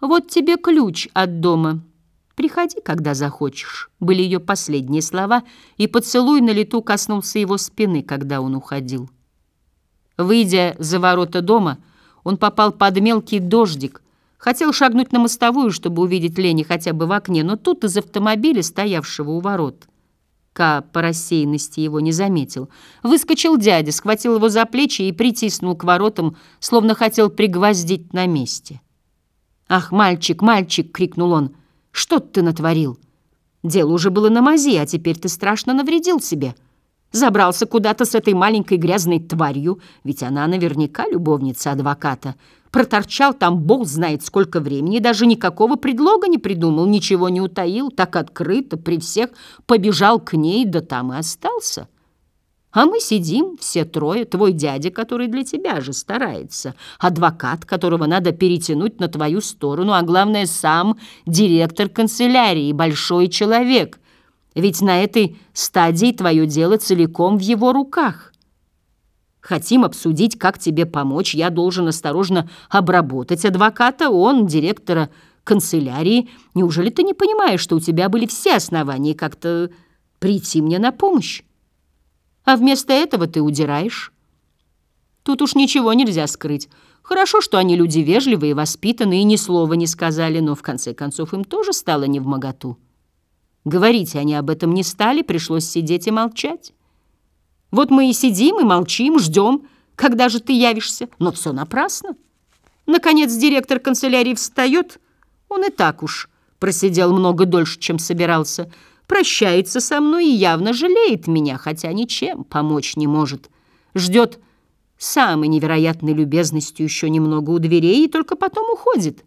«Вот тебе ключ от дома. Приходи, когда захочешь», — были ее последние слова, и поцелуй на лету коснулся его спины, когда он уходил. Выйдя за ворота дома, он попал под мелкий дождик, хотел шагнуть на мостовую, чтобы увидеть Лени хотя бы в окне, но тут из автомобиля, стоявшего у ворот, Ка по рассеянности его не заметил. Выскочил дядя, схватил его за плечи и притиснул к воротам, словно хотел пригвоздить на месте. «Ах, мальчик, мальчик!» — крикнул он. «Что ты натворил? Дело уже было на мази, а теперь ты страшно навредил себе». Забрался куда-то с этой маленькой грязной тварью, ведь она наверняка любовница адвоката. Проторчал там бог знает сколько времени, даже никакого предлога не придумал, ничего не утаил, так открыто, при всех побежал к ней, да там и остался. А мы сидим, все трое, твой дядя, который для тебя же старается, адвокат, которого надо перетянуть на твою сторону, а главное, сам директор канцелярии, большой человек — ведь на этой стадии твое дело целиком в его руках. Хотим обсудить, как тебе помочь. Я должен осторожно обработать адвоката, он, директора канцелярии. Неужели ты не понимаешь, что у тебя были все основания как-то прийти мне на помощь? А вместо этого ты удираешь. Тут уж ничего нельзя скрыть. Хорошо, что они люди вежливые, воспитанные и ни слова не сказали, но в конце концов им тоже стало невмоготу. Говорить они об этом не стали, пришлось сидеть и молчать. Вот мы и сидим, и молчим, ждем, когда же ты явишься. Но все напрасно. Наконец директор канцелярии встает. Он и так уж просидел много дольше, чем собирался. Прощается со мной и явно жалеет меня, хотя ничем помочь не может. Ждет самой невероятной любезностью еще немного у дверей и только потом уходит.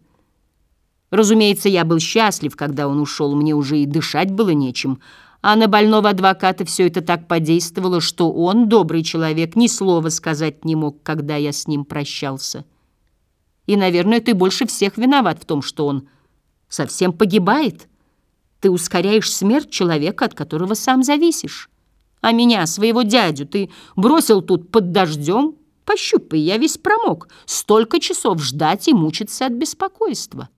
Разумеется, я был счастлив, когда он ушел, мне уже и дышать было нечем. А на больного адвоката все это так подействовало, что он, добрый человек, ни слова сказать не мог, когда я с ним прощался. И, наверное, ты больше всех виноват в том, что он совсем погибает. Ты ускоряешь смерть человека, от которого сам зависишь. А меня, своего дядю, ты бросил тут под дождем? Пощупай, я весь промок. Столько часов ждать и мучиться от беспокойства.